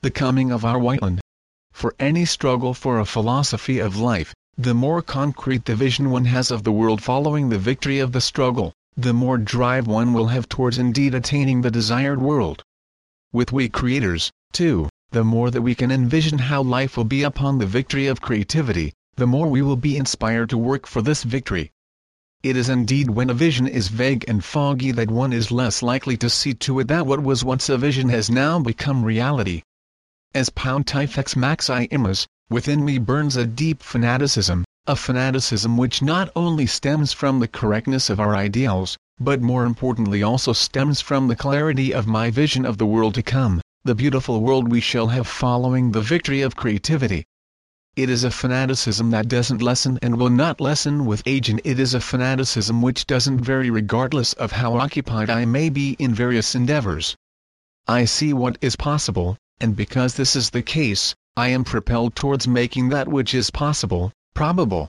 the coming of our Whiteland. For any struggle for a philosophy of life, the more concrete the vision one has of the world following the victory of the struggle, the more drive one will have towards indeed attaining the desired world. With we creators, too, the more that we can envision how life will be upon the victory of creativity, the more we will be inspired to work for this victory. It is indeed when a vision is vague and foggy that one is less likely to see to it that what was once a vision has now become reality. As Pound Pontifex Maximus, within me burns a deep fanaticism, a fanaticism which not only stems from the correctness of our ideals, but more importantly also stems from the clarity of my vision of the world to come, the beautiful world we shall have following the victory of creativity. It is a fanaticism that doesn't lessen and will not lessen with age and it is a fanaticism which doesn't vary regardless of how occupied I may be in various endeavors. I see what is possible, and because this is the case, I am propelled towards making that which is possible, probable.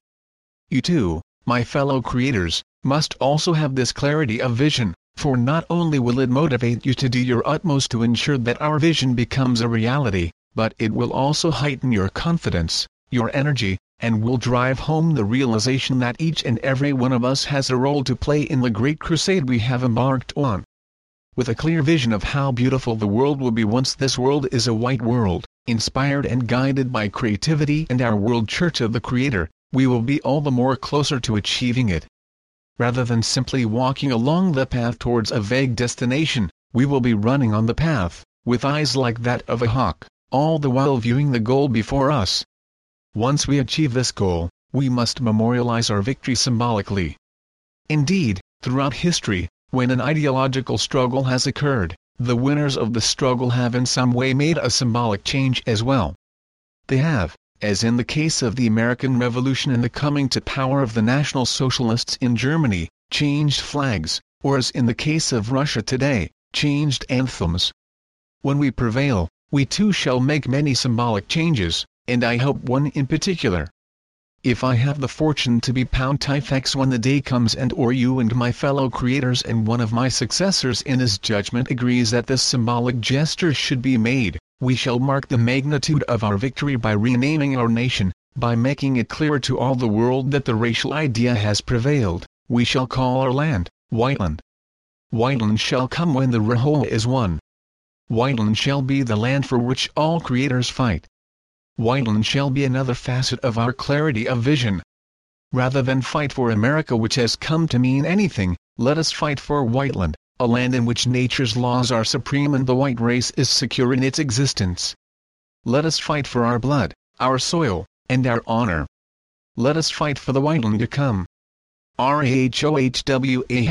You too, my fellow creators, must also have this clarity of vision, for not only will it motivate you to do your utmost to ensure that our vision becomes a reality, but it will also heighten your confidence, your energy, and will drive home the realization that each and every one of us has a role to play in the great crusade we have embarked on. With a clear vision of how beautiful the world will be once this world is a white world, inspired and guided by creativity and our world church of the Creator, we will be all the more closer to achieving it. Rather than simply walking along the path towards a vague destination, we will be running on the path, with eyes like that of a hawk, all the while viewing the goal before us. Once we achieve this goal, we must memorialize our victory symbolically. Indeed, throughout history, when an ideological struggle has occurred, the winners of the struggle have in some way made a symbolic change as well. They have, as in the case of the American Revolution and the coming to power of the National Socialists in Germany, changed flags, or as in the case of Russia today, changed anthems. When we prevail, we too shall make many symbolic changes, and I hope one in particular. If I have the fortune to be Pontifex when the day comes and or you and my fellow creators and one of my successors in his judgment agrees that this symbolic gesture should be made, we shall mark the magnitude of our victory by renaming our nation, by making it clear to all the world that the racial idea has prevailed, we shall call our land, Whiteland. Whiteland shall come when the Rahowa is won. Whiteland shall be the land for which all creators fight. Whiteland shall be another facet of our clarity of vision. Rather than fight for America which has come to mean anything, let us fight for Whiteland, a land in which nature's laws are supreme and the white race is secure in its existence. Let us fight for our blood, our soil, and our honor. Let us fight for the Whiteland to come. R-A-H-O-H-W-A